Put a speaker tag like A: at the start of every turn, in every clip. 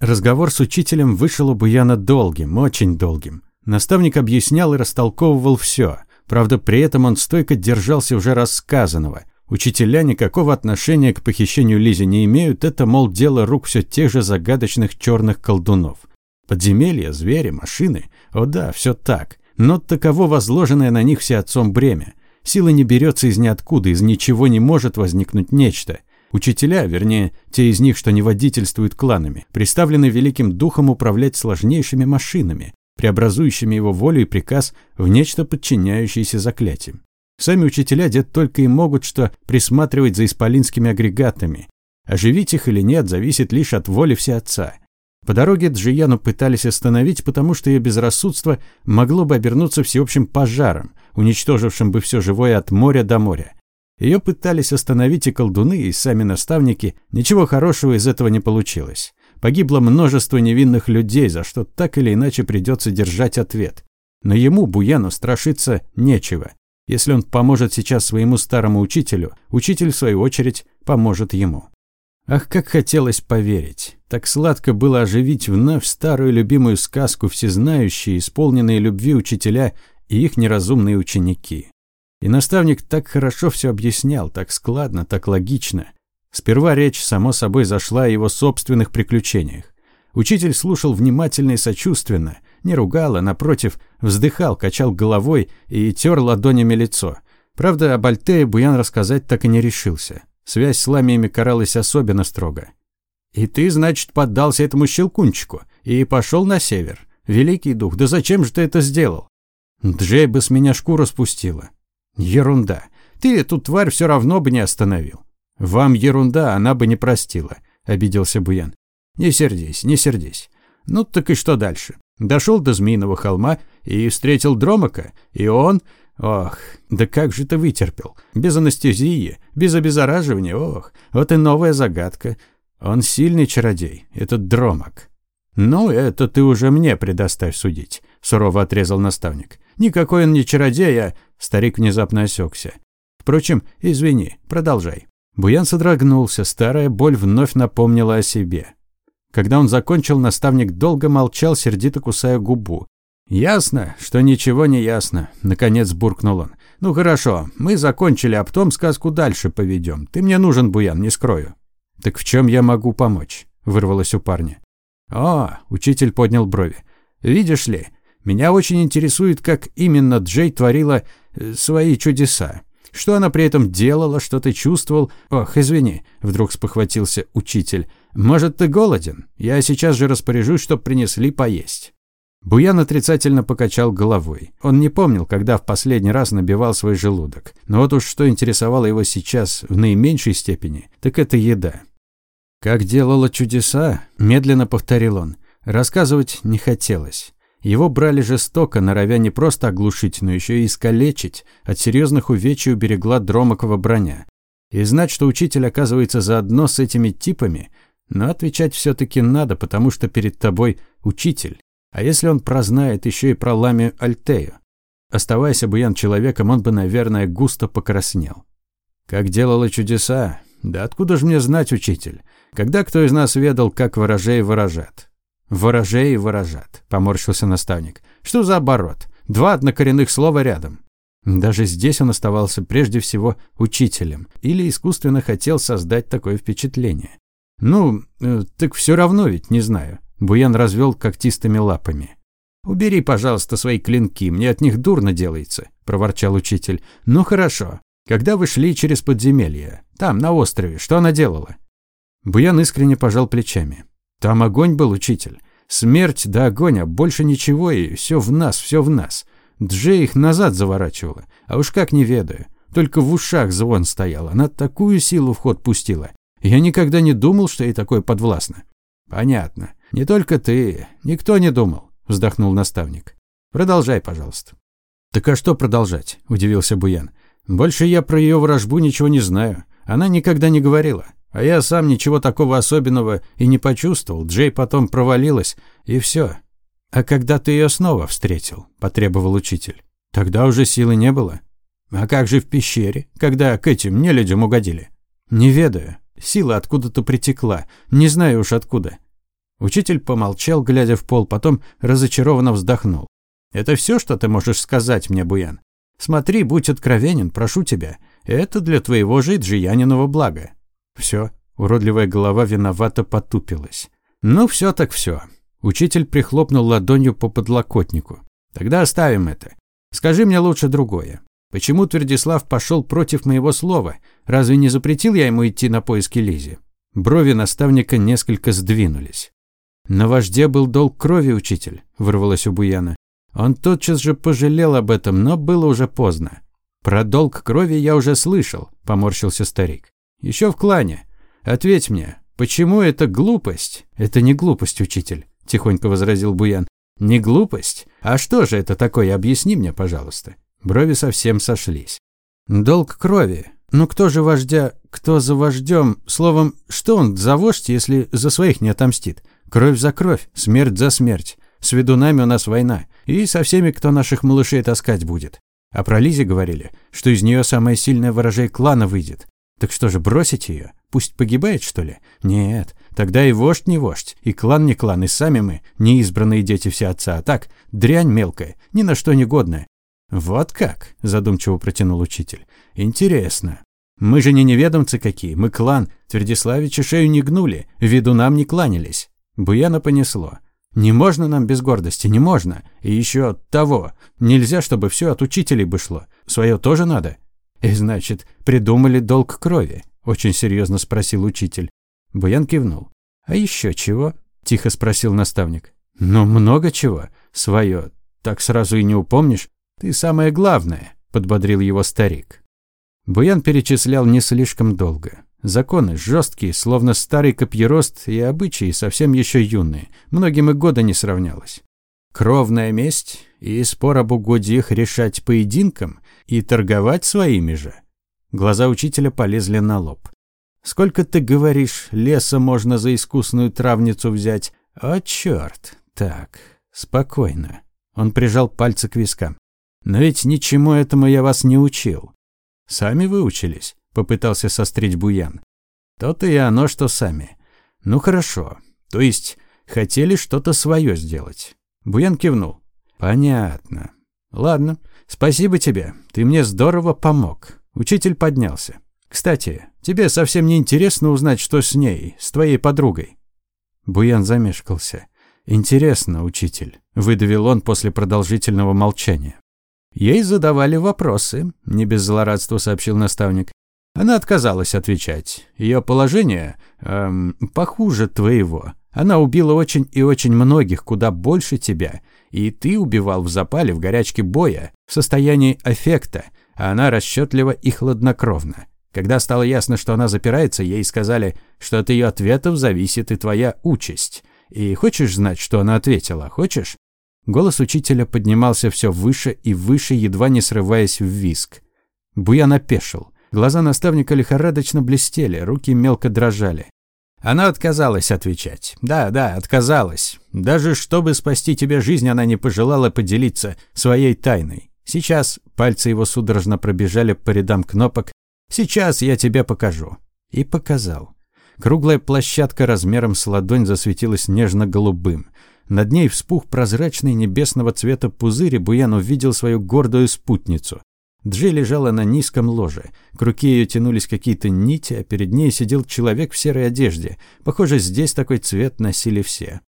A: Разговор с учителем вышел у Буяна долгим, очень долгим. Наставник объяснял и растолковывал все. Правда, при этом он стойко держался уже рассказанного. Учителя никакого отношения к похищению Лизи не имеют, это, мол, дело рук все тех же загадочных черных колдунов. Подземелья, звери, машины. О да, все так. Но таково возложенное на них все отцом бремя. Сила не берется из ниоткуда, из ничего не может возникнуть нечто. Учителя, вернее, те из них, что не водительствуют кланами, представлены великим духом управлять сложнейшими машинами, преобразующими его волю и приказ в нечто подчиняющееся заклятиям. Сами учителя дед только и могут что присматривать за исполинскими агрегатами. Оживить их или нет зависит лишь от воли всеотца. По дороге Джияну пытались остановить, потому что ее безрассудство могло бы обернуться всеобщим пожаром, уничтожившим бы все живое от моря до моря. Ее пытались остановить и колдуны, и сами наставники. Ничего хорошего из этого не получилось. Погибло множество невинных людей, за что так или иначе придется держать ответ. Но ему, Буяну, страшиться нечего. Если он поможет сейчас своему старому учителю, учитель, в свою очередь, поможет ему. Ах, как хотелось поверить. Так сладко было оживить вновь старую любимую сказку всезнающие, исполненные любви учителя и их неразумные ученики. И наставник так хорошо все объяснял, так складно, так логично. Сперва речь, само собой, зашла о его собственных приключениях. Учитель слушал внимательно и сочувственно, не ругал, а, напротив, вздыхал, качал головой и тер ладонями лицо. Правда, об Альтее Буян рассказать так и не решился. Связь с ламиями каралась особенно строго. «И ты, значит, поддался этому щелкунчику и пошел на север. Великий дух, да зачем же ты это сделал?» Джей бы с меня шкуру спустила. Ерунда. Ты эту тварь все равно бы не остановил. Вам ерунда, она бы не простила, обиделся Буян. Не сердись, не сердись. Ну так и что дальше? Дошел до Змеиного холма и встретил Дромака, и он... Ох, да как же ты вытерпел? Без анестезии, без обеззараживания, ох, вот и новая загадка. Он сильный чародей, этот Дромак. Ну, это ты уже мне предоставь судить, сурово отрезал наставник. Никакой он не чародей, а Старик внезапно осекся. Впрочем, извини, продолжай. Буян содрогнулся, старая боль вновь напомнила о себе. Когда он закончил, наставник долго молчал, сердито кусая губу. «Ясно, что ничего не ясно», — наконец буркнул он. «Ну хорошо, мы закончили, а потом сказку дальше поведем. Ты мне нужен, Буян, не скрою». «Так в чем я могу помочь?» — вырвалось у парня. «О!» — учитель поднял брови. «Видишь ли, меня очень интересует, как именно Джей творила э, свои чудеса. Что она при этом делала, что ты чувствовал? Ох, извини, вдруг спохватился учитель. Может, ты голоден? Я сейчас же распоряжусь, чтоб принесли поесть. Буян отрицательно покачал головой. Он не помнил, когда в последний раз набивал свой желудок. Но вот уж что интересовало его сейчас в наименьшей степени, так это еда. «Как делала чудеса?» – медленно повторил он. Рассказывать не хотелось. Его брали жестоко, норовя не просто оглушить, но еще и искалечить. От серьезных увечий уберегла Дромакова броня. И знать, что учитель оказывается заодно с этими типами, но отвечать все-таки надо, потому что перед тобой учитель. А если он прознает еще и про Лами Альтею? Оставаясь Буян человеком, он бы, наверное, густо покраснел. Как делала чудеса? Да откуда же мне знать, учитель? Когда кто из нас ведал, как ворожей выражат? «Ворожей выражат», – поморщился наставник. «Что за оборот? Два однокоренных слова рядом». Даже здесь он оставался прежде всего учителем или искусственно хотел создать такое впечатление. «Ну, э, так все равно ведь не знаю». Буян развел когтистыми лапами. «Убери, пожалуйста, свои клинки, мне от них дурно делается», – проворчал учитель. «Ну хорошо. Когда вы шли через подземелье, там, на острове, что она делала?» Буян искренне пожал плечами. Там огонь был, учитель. Смерть да огонь, а больше ничего, и все в нас, все в нас. Джей их назад заворачивала, а уж как не ведаю. Только в ушах звон стоял, она такую силу в ход пустила. Я никогда не думал, что ей такое подвластно. Понятно. Не только ты, никто не думал, вздохнул наставник. Продолжай, пожалуйста. Так а что продолжать? удивился Буян. Больше я про ее вражбу ничего не знаю. Она никогда не говорила. А я сам ничего такого особенного и не почувствовал. Джей потом провалилась, и все. А когда ты ее снова встретил, потребовал учитель. Тогда уже силы не было. А как же в пещере, когда к этим нелюдям угодили? Не ведаю. Сила откуда-то притекла. Не знаю уж откуда. Учитель помолчал, глядя в пол, потом разочарованно вздохнул. «Это все, что ты можешь сказать мне, Буян? Смотри, будь откровенен, прошу тебя. Это для твоего же Джияниного блага». Все. Уродливая голова виновато потупилась. «Ну, все так все. Учитель прихлопнул ладонью по подлокотнику. «Тогда оставим это. Скажи мне лучше другое. Почему Твердислав пошел против моего слова? Разве не запретил я ему идти на поиски Лизи?» Брови наставника несколько сдвинулись. «На вожде был долг крови, учитель», – вырвалось у Буяна. Он тотчас же пожалел об этом, но было уже поздно. «Про долг крови я уже слышал», – поморщился старик. «Еще в клане. Ответь мне, почему это глупость?» «Это не глупость, учитель», – тихонько возразил Буян. «Не глупость? А что же это такое? Объясни мне, пожалуйста». Брови совсем сошлись. «Долг крови. Ну кто же вождя, кто за вождем? Словом, что он за вождь, если за своих не отомстит? Кровь за кровь, смерть за смерть. С ведунами у нас война. И со всеми, кто наших малышей таскать будет. А про Лизе говорили, что из нее самая сильная ворожей клана выйдет. Так что же, бросить ее? Пусть погибает, что ли? Нет, тогда и вождь не вождь, и клан не клан, и сами мы, не избранные дети все отца, а так, дрянь мелкая, ни на что не годная. Вот как, задумчиво протянул учитель. Интересно. Мы же не неведомцы какие, мы клан, Твердиславича шею не гнули, виду нам не кланялись. Буяна понесло. Не можно нам без гордости, не можно. И еще того. Нельзя, чтобы все от учителей бы шло. Свое тоже надо. И значит, придумали долг крови? Очень серьезно спросил учитель. Буян кивнул. А еще чего? Тихо спросил наставник. Ну, много чего. Свое. Так сразу и не упомнишь. Ты самое главное, подбодрил его старик. Буян перечислял не слишком долго. Законы жесткие, словно старый копьерост, и обычаи совсем еще юные. Многим и года не сравнялось. Кровная месть и спор об угодьях решать поединком и торговать своими же. Глаза учителя полезли на лоб. Сколько ты говоришь, леса можно за искусную травницу взять? О, черт! Так, спокойно. Он прижал пальцы к вискам. Но ведь ничему этому я вас не учил. Сами выучились попытался сострить Буян. То-то и оно, что сами. Ну хорошо. То есть хотели что-то свое сделать. Буян кивнул. Понятно. Ладно, спасибо тебе. Ты мне здорово помог. Учитель поднялся. Кстати, тебе совсем не интересно узнать, что с ней, с твоей подругой. Буян замешкался. Интересно, учитель, выдавил он после продолжительного молчания. Ей задавали вопросы, не без злорадства сообщил наставник. Она отказалась отвечать. Ее положение эм, похуже твоего. Она убила очень и очень многих, куда больше тебя. И ты убивал в запале, в горячке боя, в состоянии аффекта, а она расчетлива и хладнокровна. Когда стало ясно, что она запирается, ей сказали, что от ее ответов зависит и твоя участь. И хочешь знать, что она ответила? Хочешь? Голос учителя поднимался все выше и выше, едва не срываясь в виск. Буян опешил. Глаза наставника лихорадочно блестели, руки мелко дрожали. Она отказалась отвечать. Да, да, отказалась. Даже чтобы спасти тебе жизнь, она не пожелала поделиться своей тайной. Сейчас пальцы его судорожно пробежали по рядам кнопок. Сейчас я тебе покажу. И показал. Круглая площадка размером с ладонь засветилась нежно-голубым. Над ней вспух прозрачный небесного цвета пузырь, и Буян увидел свою гордую спутницу. Джей лежала на низком ложе. К руке ее тянулись какие-то нити, а перед ней сидел человек в серой одежде. Похоже, здесь такой цвет носили все.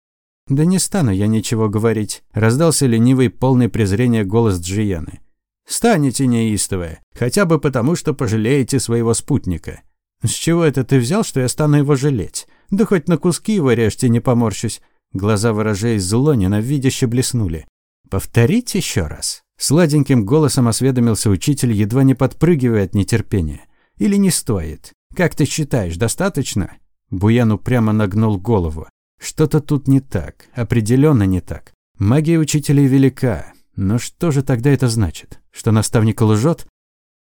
A: «Да не стану я ничего говорить», – раздался ленивый, полный презрения голос Джияны. «Станете неистовые, хотя бы потому, что пожалеете своего спутника». «С чего это ты взял, что я стану его жалеть? Да хоть на куски его режьте, не поморщусь». Глаза ворожей зло ненавидяще блеснули. «Повторите еще раз». Сладеньким голосом осведомился учитель, едва не подпрыгивая от нетерпения. «Или не стоит? Как ты считаешь, достаточно?» Буян упрямо нагнул голову. «Что-то тут не так, определенно не так. Магия учителей велика, но что же тогда это значит? Что наставник лжет?»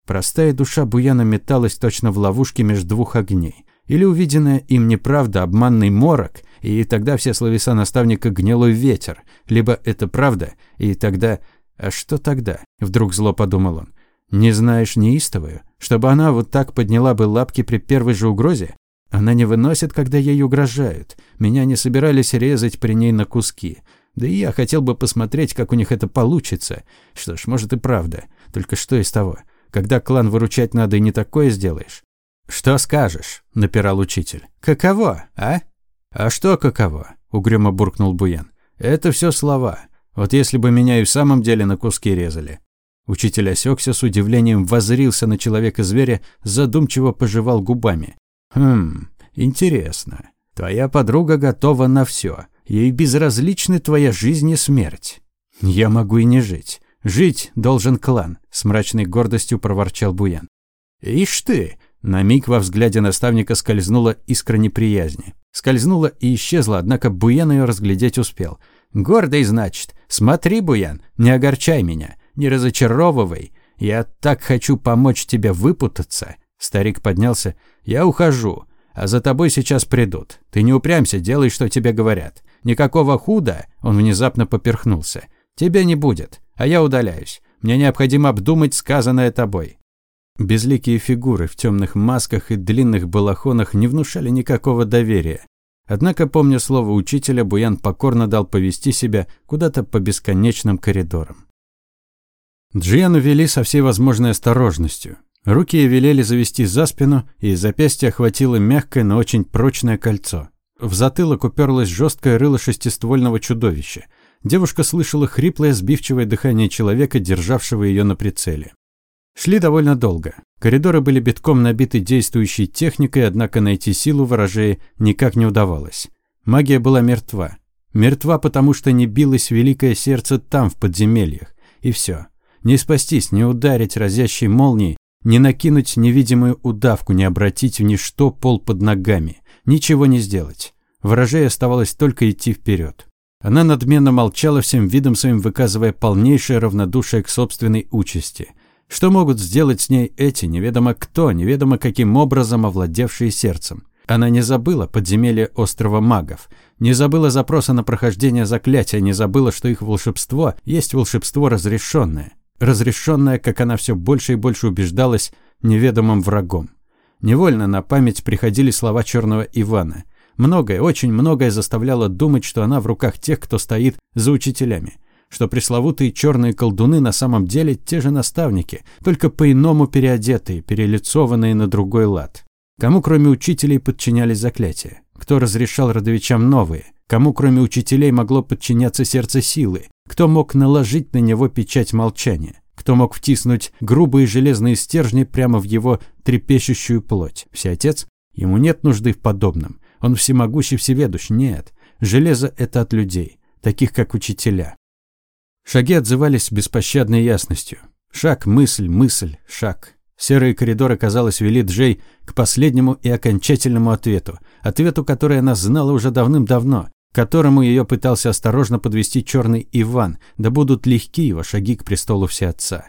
A: Простая душа Буяна металась точно в ловушке между двух огней. Или увиденная им неправда, обманный морок, и тогда все словеса наставника гнилой ветер. Либо это правда, и тогда а что тогда? Вдруг зло подумал он. Не знаешь неистовую? Чтобы она вот так подняла бы лапки при первой же угрозе? Она не выносит, когда ей угрожают. Меня не собирались резать при ней на куски. Да и я хотел бы посмотреть, как у них это получится. Что ж, может и правда. Только что из того? Когда клан выручать надо, и не такое сделаешь. «Что скажешь?» – напирал учитель. «Каково, а?» «А что каково?» – угрюмо буркнул Буян. «Это все слова. Вот если бы меня и в самом деле на куски резали». Учитель осекся с удивлением, воззрился на человека-зверя, задумчиво пожевал губами. «Хм, интересно. Твоя подруга готова на все. Ей безразличны твоя жизнь и смерть. Я могу и не жить. Жить должен клан», – с мрачной гордостью проворчал Буян. «Ишь ты!» – на миг во взгляде наставника скользнула искра неприязни. Скользнула и исчезла, однако Буян ее разглядеть успел. «Гордый, значит. Смотри, Буян, не огорчай меня, не разочаровывай. Я так хочу помочь тебе выпутаться». Старик поднялся я ухожу, а за тобой сейчас придут. Ты не упрямься, делай, что тебе говорят. Никакого худа, он внезапно поперхнулся. Тебе не будет, а я удаляюсь. Мне необходимо обдумать сказанное тобой. Безликие фигуры в темных масках и длинных балахонах не внушали никакого доверия. Однако, помня слово учителя, Буян покорно дал повести себя куда-то по бесконечным коридорам. Джиану вели со всей возможной осторожностью. Руки велели завести за спину, и запястье охватило мягкое, но очень прочное кольцо. В затылок уперлось жесткое рыло шестиствольного чудовища. Девушка слышала хриплое, сбивчивое дыхание человека, державшего ее на прицеле. Шли довольно долго. Коридоры были битком набиты действующей техникой, однако найти силу ворожея никак не удавалось. Магия была мертва. Мертва, потому что не билось великое сердце там, в подземельях. И все. Не спастись, не ударить разящей молнией, не накинуть невидимую удавку, не обратить в ничто пол под ногами. Ничего не сделать. Ворожей оставалось только идти вперед. Она надменно молчала всем видом своим, выказывая полнейшее равнодушие к собственной участи. Что могут сделать с ней эти, неведомо кто, неведомо каким образом овладевшие сердцем? Она не забыла подземелья острова магов, не забыла запроса на прохождение заклятия, не забыла, что их волшебство есть волшебство разрешенное разрешенная, как она все больше и больше убеждалась, неведомым врагом. Невольно на память приходили слова черного Ивана. Многое, очень многое заставляло думать, что она в руках тех, кто стоит за учителями. Что пресловутые черные колдуны на самом деле те же наставники, только по-иному переодетые, перелицованные на другой лад. Кому, кроме учителей, подчинялись заклятия? Кто разрешал родовичам новые? Кому, кроме учителей, могло подчиняться сердце силы? Кто мог наложить на него печать молчания? Кто мог втиснуть грубые железные стержни прямо в его трепещущую плоть? Всеотец? Ему нет нужды в подобном. Он всемогущий всеведущ. Нет. Железо – это от людей, таких как учителя. Шаги отзывались беспощадной ясностью. Шаг, мысль, мысль, шаг. Серые коридоры, казалось, вели Джей к последнему и окончательному ответу. Ответу, который она знала уже давным-давно которому ее пытался осторожно подвести черный Иван, да будут легки его шаги к престолу всеотца.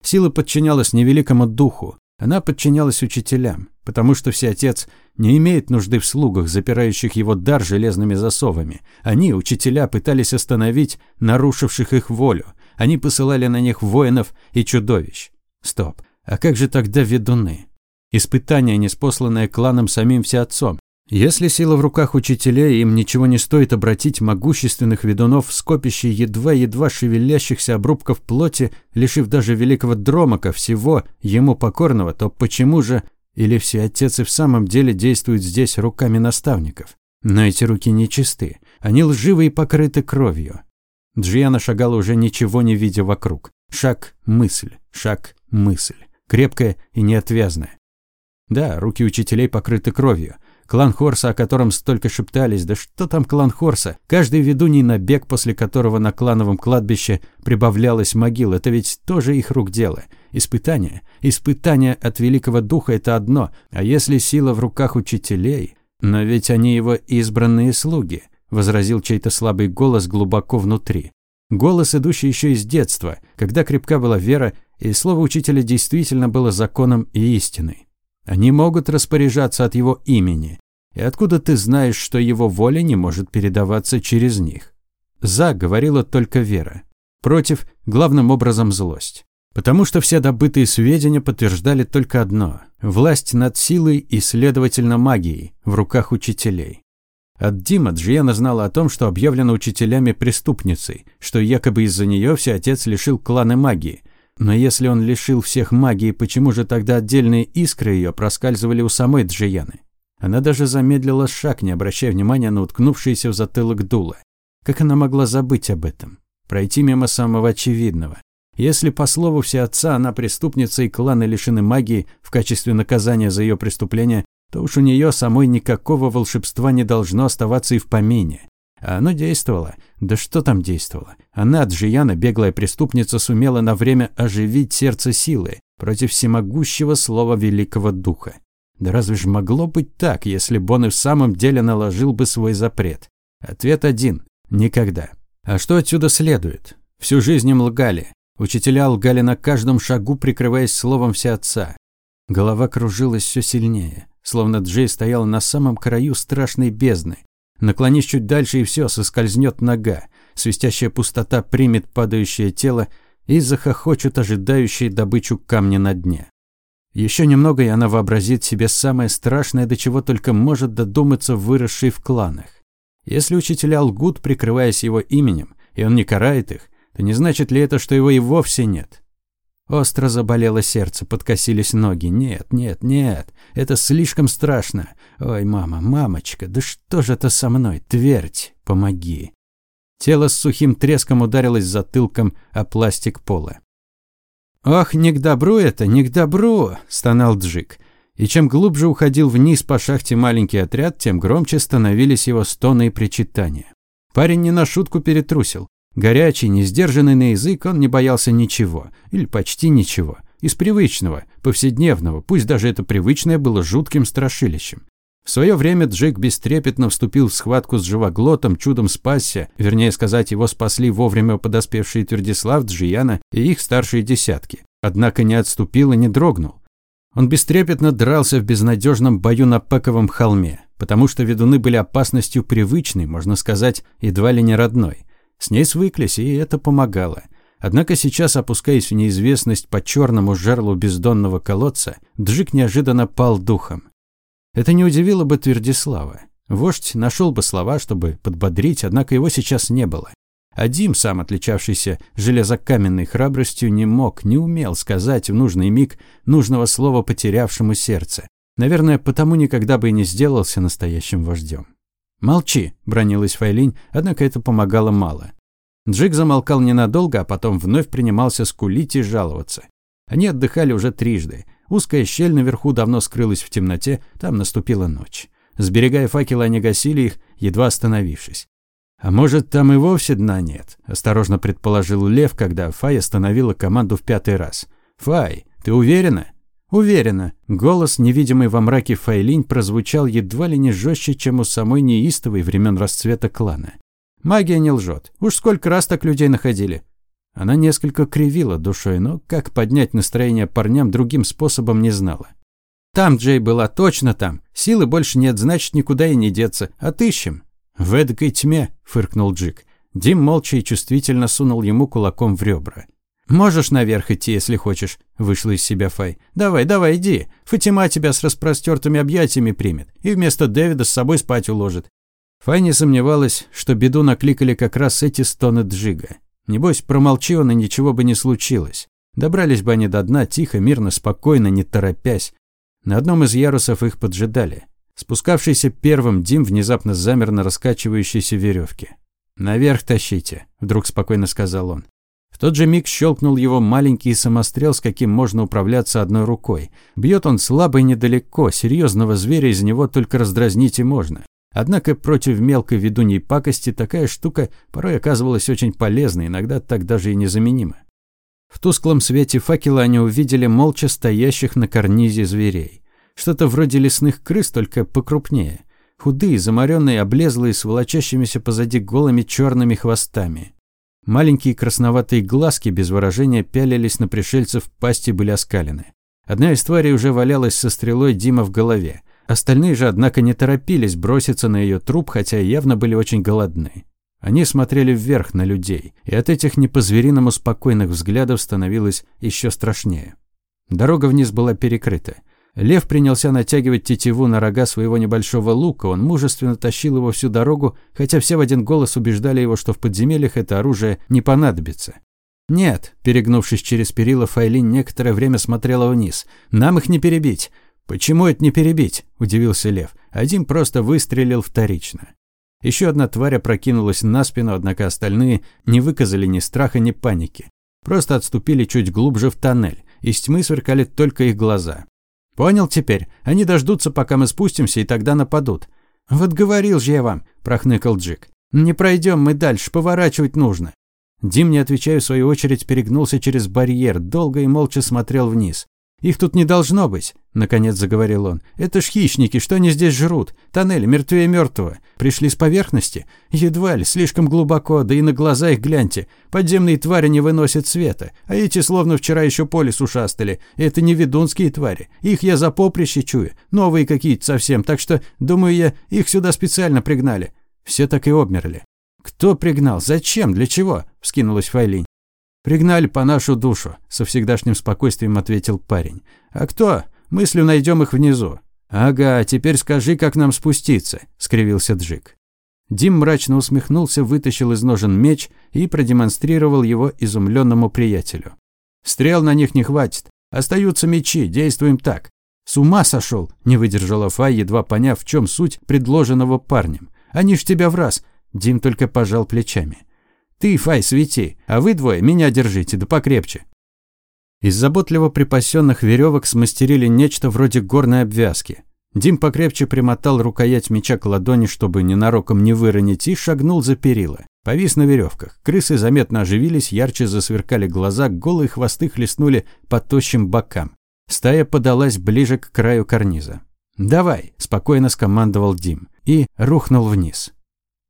A: Сила подчинялась невеликому духу, она подчинялась учителям, потому что всеотец не имеет нужды в слугах, запирающих его дар железными засовами. Они, учителя, пытались остановить нарушивших их волю. Они посылали на них воинов и чудовищ. Стоп, а как же тогда ведуны? Испытание, неспосланное кланом самим всеотцом. Если сила в руках учителей, им ничего не стоит обратить могущественных ведунов в скопище едва-едва шевелящихся обрубков плоти, лишив даже великого Дромака всего ему покорного, то почему же... Или все отец в самом деле действуют здесь руками наставников? Но эти руки нечисты, они лживы и покрыты кровью. Джиана шагала уже ничего не видя вокруг. Шаг – мысль, шаг – мысль. Крепкая и неотвязная. Да, руки учителей покрыты кровью – Клан Хорса, о котором столько шептались, да что там клан Хорса? Каждый ведуний набег, после которого на клановом кладбище прибавлялась могил, это ведь тоже их рук дело. Испытание. Испытание от великого духа – это одно, а если сила в руках учителей? Но ведь они его избранные слуги, возразил чей-то слабый голос глубоко внутри. Голос, идущий еще из детства, когда крепка была вера, и слово учителя действительно было законом и истиной. Они могут распоряжаться от его имени. И откуда ты знаешь, что его воля не может передаваться через них? За говорила только вера. Против – главным образом злость. Потому что все добытые сведения подтверждали только одно – власть над силой и, следовательно, магией в руках учителей. От Дима Джиена знала о том, что объявлена учителями преступницей, что якобы из-за нее все отец лишил клана магии. Но если он лишил всех магии, почему же тогда отдельные искры ее проскальзывали у самой Джияны? Она даже замедлила шаг, не обращая внимания на уткнувшееся в затылок дуло. Как она могла забыть об этом? Пройти мимо самого очевидного. Если, по слову все отца, она преступница и кланы лишены магии в качестве наказания за ее преступление, то уж у нее самой никакого волшебства не должно оставаться и в помине. Оно действовало. Да что там действовало? Она, Джияна, беглая преступница, сумела на время оживить сердце силы против всемогущего слова Великого Духа. Да разве ж могло быть так, если бы он и в самом деле наложил бы свой запрет? Ответ один – никогда. А что отсюда следует? Всю жизнь им лгали. Учителя лгали на каждом шагу, прикрываясь словом все отца. Голова кружилась все сильнее, словно Джей стоял на самом краю страшной бездны. Наклонись чуть дальше, и все, соскользнет нога. Свистящая пустота примет падающее тело и захохочут ожидающие добычу камня на дне. Еще немного, и она вообразит себе самое страшное, до чего только может додуматься выросший в кланах. Если учителя лгут, прикрываясь его именем, и он не карает их, то не значит ли это, что его и вовсе нет? Остро заболело сердце, подкосились ноги. Нет, нет, нет, это слишком страшно. Ой, мама, мамочка, да что же это со мной? Твердь, помоги. Тело с сухим треском ударилось затылком о пластик пола. «Ох, не к добру это, не к добру!» – стонал Джик. И чем глубже уходил вниз по шахте маленький отряд, тем громче становились его стоны и причитания. Парень не на шутку перетрусил. Горячий, несдержанный на язык, он не боялся ничего, или почти ничего. Из привычного, повседневного, пусть даже это привычное было жутким страшилищем. В свое время Джек бестрепетно вступил в схватку с живоглотом, чудом спасся, вернее сказать, его спасли вовремя подоспевшие Твердислав, Джияна и их старшие десятки. Однако не отступил и не дрогнул. Он бестрепетно дрался в безнадежном бою на Пековом холме, потому что ведуны были опасностью привычной, можно сказать, едва ли не родной. С ней свыклись, и это помогало. Однако сейчас, опускаясь в неизвестность по черному жерлу бездонного колодца, Джик неожиданно пал духом. Это не удивило бы Твердислава. Вождь нашел бы слова, чтобы подбодрить, однако его сейчас не было. А Дим, сам отличавшийся железокаменной храбростью, не мог, не умел сказать в нужный миг нужного слова потерявшему сердце. Наверное, потому никогда бы и не сделался настоящим вождем. «Молчи», – бронилась Файлинь, однако это помогало мало. Джик замолкал ненадолго, а потом вновь принимался скулить и жаловаться. Они отдыхали уже трижды. Узкая щель наверху давно скрылась в темноте, там наступила ночь. Сберегая факелы, они гасили их, едва остановившись. «А может, там и вовсе дна нет?» – осторожно предположил Лев, когда Фай остановила команду в пятый раз. «Фай, ты уверена?» Уверена, голос, невидимый во мраке Файлинь, прозвучал едва ли не жестче, чем у самой неистовой времен расцвета клана. Магия не лжет. Уж сколько раз так людей находили. Она несколько кривила душой, но как поднять настроение парням другим способом не знала. Там Джей была точно там. Силы больше нет, значит, никуда и не деться. Отыщем. В эдакой тьме, фыркнул Джик. Дим молча и чувствительно сунул ему кулаком в ребра. «Можешь наверх идти, если хочешь», – вышла из себя Фай. «Давай, давай, иди. Фатима тебя с распростертыми объятиями примет и вместо Дэвида с собой спать уложит». Фай не сомневалась, что беду накликали как раз эти стоны Джига. Небось, промолчи он, и ничего бы не случилось. Добрались бы они до дна тихо, мирно, спокойно, не торопясь. На одном из ярусов их поджидали. Спускавшийся первым Дим внезапно замер на раскачивающейся веревке. «Наверх тащите», – вдруг спокойно сказал он. Тот же миг щелкнул его маленький самострел, с каким можно управляться одной рукой. Бьет он слабо и недалеко, серьезного зверя из него только раздразнить и можно. Однако против мелкой ведуньей пакости такая штука порой оказывалась очень полезной, иногда так даже и незаменима. В тусклом свете факела они увидели молча стоящих на карнизе зверей. Что-то вроде лесных крыс, только покрупнее. Худые, заморенные, облезлые, с волочащимися позади голыми черными хвостами. Маленькие красноватые глазки без выражения пялились на пришельцев, пасти были оскалены. Одна из тварей уже валялась со стрелой Дима в голове. Остальные же, однако, не торопились броситься на ее труп, хотя явно были очень голодны. Они смотрели вверх на людей, и от этих не по-звериному спокойных взглядов становилось еще страшнее. Дорога вниз была перекрыта. Лев принялся натягивать тетиву на рога своего небольшого лука. Он мужественно тащил его всю дорогу, хотя все в один голос убеждали его, что в подземельях это оружие не понадобится. «Нет», – перегнувшись через перила, Файлин некоторое время смотрела вниз. «Нам их не перебить». «Почему это не перебить?» – удивился Лев. Один просто выстрелил вторично. Еще одна тварь опрокинулась на спину, однако остальные не выказали ни страха, ни паники. Просто отступили чуть глубже в тоннель. Из тьмы сверкали только их глаза. «Понял теперь? Они дождутся, пока мы спустимся, и тогда нападут». «Вот говорил же я вам», – прохныкал Джик. «Не пройдем мы дальше, поворачивать нужно». Дим, не отвечая в свою очередь, перегнулся через барьер, долго и молча смотрел вниз. «Их тут не должно быть», – наконец заговорил он. «Это ж хищники, что они здесь жрут? Тоннель мертвее мертвого. Пришли с поверхности? Едва ли, слишком глубоко, да и на глаза их гляньте. Подземные твари не выносят света, а эти словно вчера еще по лесу. Это не ведунские твари. Их я за поприще чую, новые какие-то совсем, так что, думаю я, их сюда специально пригнали». Все так и обмерли. «Кто пригнал? Зачем? Для чего?» – вскинулась Файлинь. «Пригнали по нашу душу», – со всегдашним спокойствием ответил парень. «А кто? Мыслю найдем их внизу». «Ага, теперь скажи, как нам спуститься», – скривился Джик. Дим мрачно усмехнулся, вытащил из ножен меч и продемонстрировал его изумленному приятелю. «Стрел на них не хватит. Остаются мечи, действуем так». «С ума сошел!» – не выдержала Фай, едва поняв, в чем суть предложенного парнем. «Они ж тебя в раз!» – Дим только пожал плечами. Ты, Фай, свети, а вы двое меня держите, да покрепче. Из заботливо припасенных веревок смастерили нечто вроде горной обвязки. Дим покрепче примотал рукоять меча к ладони, чтобы ненароком не выронить, и шагнул за перила. Повис на веревках. Крысы заметно оживились, ярче засверкали глаза, голые хвосты хлестнули по тощим бокам. Стая подалась ближе к краю карниза. «Давай!» – спокойно скомандовал Дим. И рухнул вниз.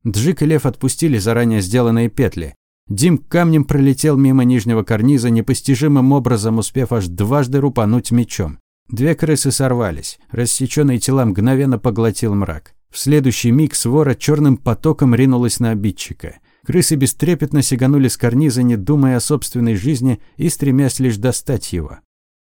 A: Джик и Лев отпустили заранее сделанные петли. Дим камнем пролетел мимо нижнего карниза, непостижимым образом успев аж дважды рупануть мечом. Две крысы сорвались. Рассеченные тела мгновенно поглотил мрак. В следующий миг свора черным потоком ринулась на обидчика. Крысы бестрепетно сиганули с карниза, не думая о собственной жизни и стремясь лишь достать его.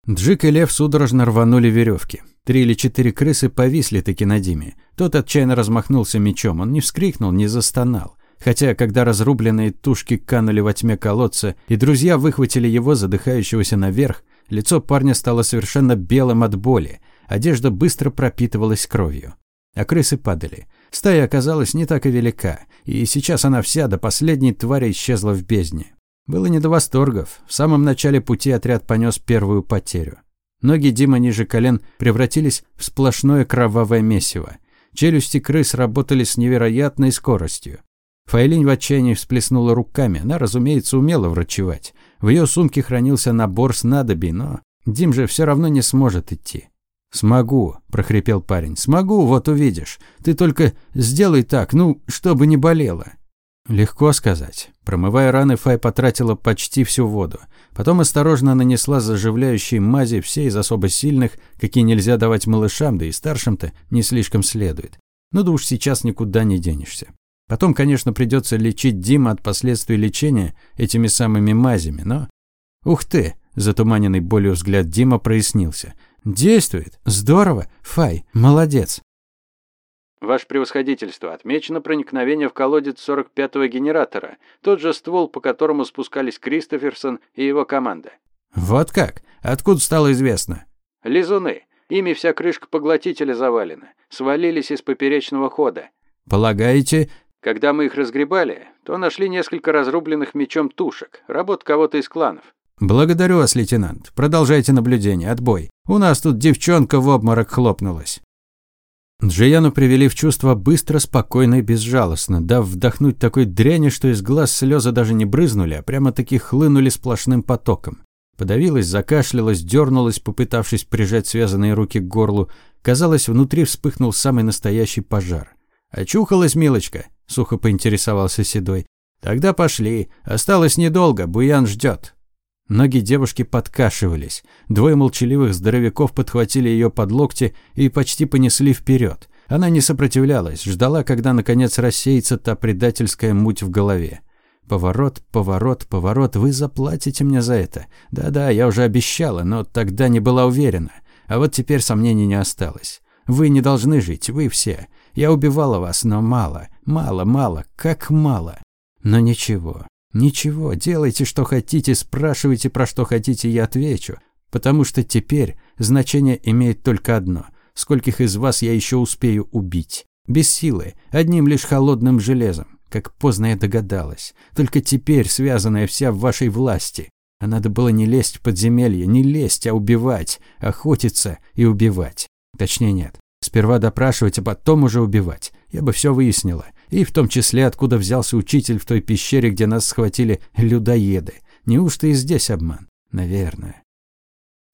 A: Джик и Лев судорожно рванули веревки. Три или четыре крысы повисли таки на Диме. Тот отчаянно размахнулся мечом. Он не вскрикнул, не застонал. Хотя, когда разрубленные тушки канули во тьме колодца, и друзья выхватили его, задыхающегося наверх, лицо парня стало совершенно белым от боли. Одежда быстро пропитывалась кровью. А крысы падали. Стая оказалась не так и велика, и сейчас она вся до последней твари исчезла в бездне. Было не до восторгов. В самом начале пути отряд понес первую потерю. Ноги Дима ниже колен превратились в сплошное кровавое месиво. Челюсти крыс работали с невероятной скоростью. Файлинь в отчаянии всплеснула руками. Она, разумеется, умела врачевать. В ее сумке хранился набор снадобий, но Дим же все равно не сможет идти. «Смогу», – прохрипел парень. «Смогу, вот увидишь. Ты только сделай так, ну, чтобы не болело». Легко сказать. Промывая раны, Фай потратила почти всю воду. Потом осторожно нанесла заживляющие мази, все из особо сильных, какие нельзя давать малышам, да и старшим-то не слишком следует. Ну да уж сейчас никуда не денешься. Потом, конечно, придется лечить Дима от последствий лечения этими самыми мазями, но... Ух ты! Затуманенный болью взгляд Дима прояснился. Действует! Здорово! Фай, молодец!
B: Ваше превосходительство, отмечено проникновение в колодец 45-го генератора, тот же ствол, по которому спускались Кристоферсон и его команда.
A: Вот как? Откуда стало известно?
B: Лизуны. Ими вся крышка поглотителя завалена. Свалились из поперечного хода.
A: Полагаете?
B: Когда мы их разгребали, то нашли несколько разрубленных мечом тушек, работ кого-то из кланов.
A: Благодарю вас, лейтенант. Продолжайте наблюдение. Отбой. У нас тут девчонка в обморок хлопнулась. Джияну привели в чувство быстро, спокойно и безжалостно, дав вдохнуть такой дряни, что из глаз слезы даже не брызнули, а прямо-таки хлынули сплошным потоком. Подавилась, закашлялась, дернулась, попытавшись прижать связанные руки к горлу. Казалось, внутри вспыхнул самый настоящий пожар. «Очухалась, милочка?» – сухо поинтересовался Седой. «Тогда пошли. Осталось недолго, Буян ждет». Ноги девушки подкашивались. Двое молчаливых здоровяков подхватили ее под локти и почти понесли вперед. Она не сопротивлялась, ждала, когда наконец рассеется та предательская муть в голове. Поворот, поворот, поворот, вы заплатите мне за это. Да-да, я уже обещала, но тогда не была уверена. А вот теперь сомнений не осталось. Вы не должны жить, вы все. Я убивала вас, но мало, мало, мало, как мало. Но ничего, ничего, делайте, что хотите, спрашивайте, про что хотите, я отвечу. Потому что теперь значение имеет только одно. Скольких из вас я еще успею убить? Без силы, одним лишь холодным железом. Как поздно я догадалась. Только теперь связанная вся в вашей власти. А надо было не лезть в подземелье, не лезть, а убивать, охотиться и убивать. Точнее нет. Сперва допрашивать, а потом уже убивать. Я бы все выяснила. И в том числе, откуда взялся учитель в той пещере, где нас схватили людоеды. Неужто и здесь обман? Наверное.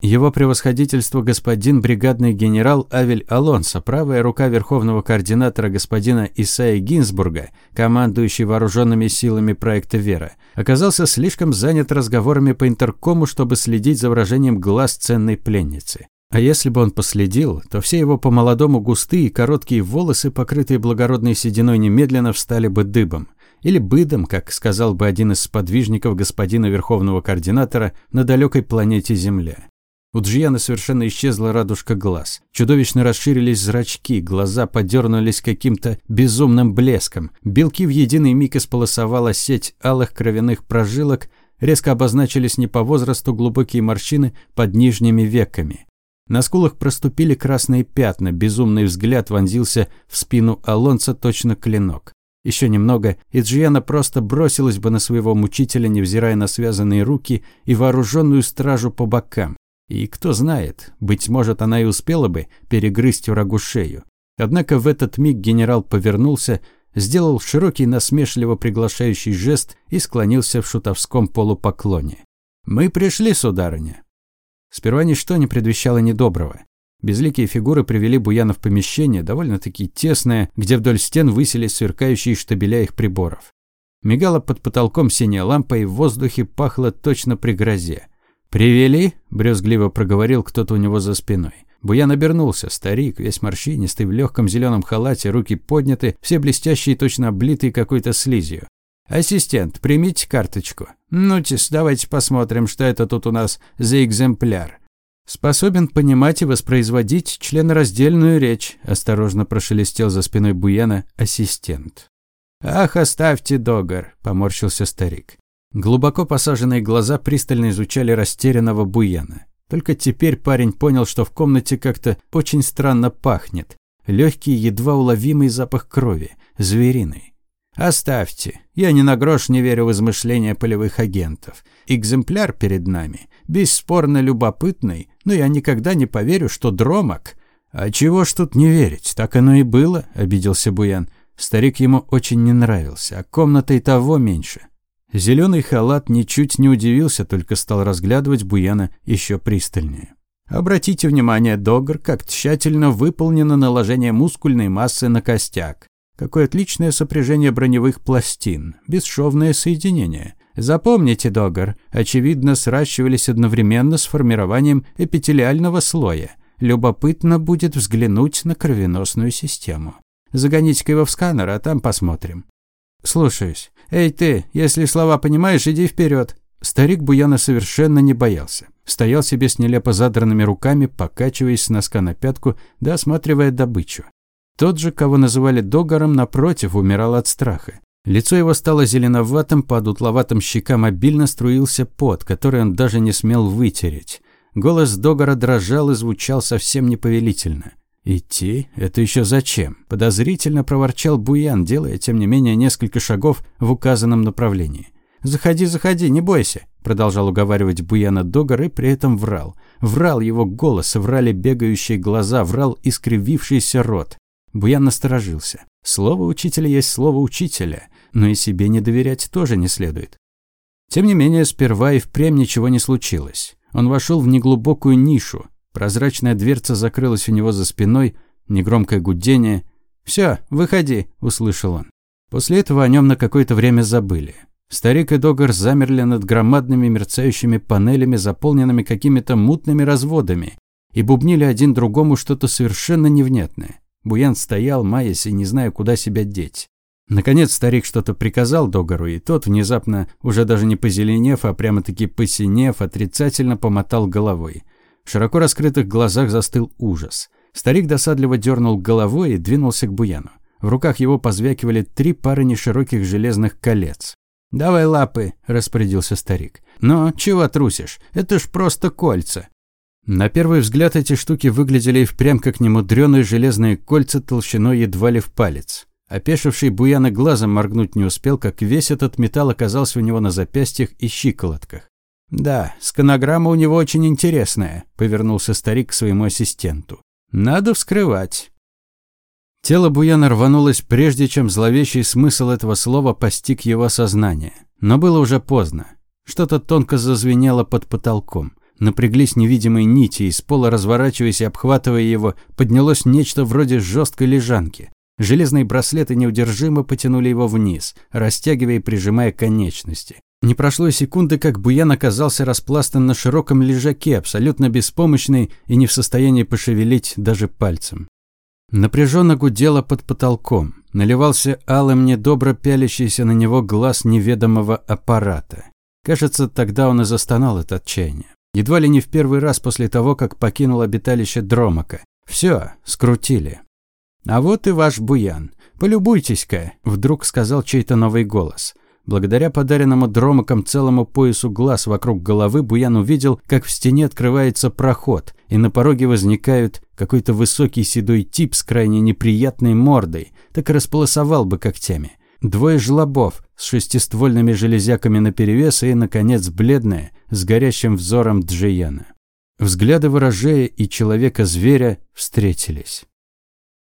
A: Его превосходительство господин бригадный генерал Авель Алонсо, правая рука верховного координатора господина Исаия Гинзбурга, командующий вооруженными силами проекта «Вера», оказался слишком занят разговорами по интеркому, чтобы следить за выражением глаз ценной пленницы. А если бы он последил, то все его по-молодому густые короткие волосы, покрытые благородной сединой, немедленно встали бы дыбом. Или быдом, как сказал бы один из сподвижников господина верховного координатора на далекой планете Земля. У Джияна совершенно исчезла радужка глаз. Чудовищно расширились зрачки, глаза подернулись каким-то безумным блеском. Белки в единый миг исполосовала сеть алых кровяных прожилок, резко обозначились не по возрасту глубокие морщины под нижними веками. На скулах проступили красные пятна, безумный взгляд вонзился в спину Алонца точно клинок. Еще немного, и Джиана просто бросилась бы на своего мучителя, невзирая на связанные руки и вооруженную стражу по бокам. И кто знает, быть может, она и успела бы перегрызть врагу шею. Однако в этот миг генерал повернулся, сделал широкий насмешливо приглашающий жест и склонился в шутовском полупоклоне. «Мы пришли, сударыня». Сперва ничто не предвещало недоброго. Безликие фигуры привели Буяна в помещение, довольно-таки тесное, где вдоль стен высились сверкающие штабеля их приборов. Мигала под потолком синяя лампа, и в воздухе пахло точно при грозе. «Привели?» – брезгливо проговорил кто-то у него за спиной. Буян обернулся. Старик, весь морщинистый, в легком зеленом халате, руки подняты, все блестящие, точно облитые какой-то слизью. «Ассистент, примите карточку. Ну-тис, давайте посмотрим, что это тут у нас за экземпляр». «Способен понимать и воспроизводить членораздельную речь», – осторожно прошелестел за спиной Буяна ассистент. «Ах, оставьте, Догар», – поморщился старик. Глубоко посаженные глаза пристально изучали растерянного Буяна. Только теперь парень понял, что в комнате как-то очень странно пахнет. Легкий, едва уловимый запах крови, звериный. «Оставьте. Я ни на грош не верю в измышления полевых агентов. Экземпляр перед нами. Бесспорно любопытный, но я никогда не поверю, что Дромок...» «А чего ж тут не верить? Так оно и было», — обиделся Буян. Старик ему очень не нравился, а комната и того меньше. Зеленый халат ничуть не удивился, только стал разглядывать Буяна еще пристальнее. Обратите внимание, Догр, как тщательно выполнено наложение мускульной массы на костяк. Какое отличное сопряжение броневых пластин, бесшовное соединение. Запомните, Догр, очевидно, сращивались одновременно с формированием эпителиального слоя. Любопытно будет взглянуть на кровеносную систему. Загоните-ка его в сканер, а там посмотрим. Слушаюсь. «Эй ты, если слова понимаешь, иди вперед. Старик Буяна совершенно не боялся. Стоял себе с нелепо задранными руками, покачиваясь с носка на пятку, да осматривая добычу. Тот же, кого называли Догором, напротив, умирал от страха. Лицо его стало зеленоватым, по дутловатым щекам обильно струился пот, который он даже не смел вытереть. Голос Догора дрожал и звучал совсем неповелительно. «Идти? Это еще зачем?» – подозрительно проворчал Буян, делая, тем не менее, несколько шагов в указанном направлении. «Заходи, заходи, не бойся», – продолжал уговаривать Буяна Догар и при этом врал. Врал его голос, врали бегающие глаза, врал искривившийся рот. Буян насторожился. Слово учителя есть слово учителя, но и себе не доверять тоже не следует. Тем не менее, сперва и впрямь ничего не случилось. Он вошел в неглубокую нишу, Прозрачная дверца закрылась у него за спиной, негромкое гудение. «Всё, выходи», – услышал он. После этого о нем на какое-то время забыли. Старик и Догар замерли над громадными мерцающими панелями, заполненными какими-то мутными разводами, и бубнили один другому что-то совершенно невнятное. Буян стоял, маясь и не зная, куда себя деть. Наконец старик что-то приказал Догору, и тот, внезапно, уже даже не позеленев, а прямо-таки посинев, отрицательно помотал головой. В широко раскрытых глазах застыл ужас. Старик досадливо дернул головой и двинулся к Буяну. В руках его позвякивали три пары нешироких железных колец. «Давай лапы», – распорядился старик. «Но чего трусишь? Это ж просто кольца». На первый взгляд эти штуки выглядели и впрямь как немудрёные железные кольца толщиной едва ли в палец. Опешивший Буяна глазом моргнуть не успел, как весь этот металл оказался у него на запястьях и щиколотках. «Да, сканограмма у него очень интересная», – повернулся старик к своему ассистенту. «Надо вскрывать». Тело Буяна рванулось, прежде чем зловещий смысл этого слова постиг его сознание. Но было уже поздно. Что-то тонко зазвенело под потолком. Напряглись невидимые нити, из пола, разворачиваясь и обхватывая его, поднялось нечто вроде жесткой лежанки. Железные браслеты неудержимо потянули его вниз, растягивая и прижимая конечности. Не прошло и секунды, как Буян оказался распластан на широком лежаке, абсолютно беспомощный и не в состоянии пошевелить даже пальцем. Напряженно гудело под потолком. Наливался алым недобро пялящийся на него глаз неведомого аппарата. Кажется, тогда он и застонал от отчаяния. Едва ли не в первый раз после того, как покинул обиталище Дромака. Все, скрутили. «А вот и ваш буян. Полюбуйтесь-ка», – вдруг сказал чей-то новый голос. Благодаря подаренному дромаком целому поясу глаз вокруг головы Буян увидел, как в стене открывается проход, и на пороге возникают какой-то высокий седой тип с крайне неприятной мордой, так и располосовал бы когтями. Двое жлобов с шестиствольными железяками наперевес и, наконец, бледная, с горящим взором Джияна. Взгляды ворожея и человека-зверя встретились.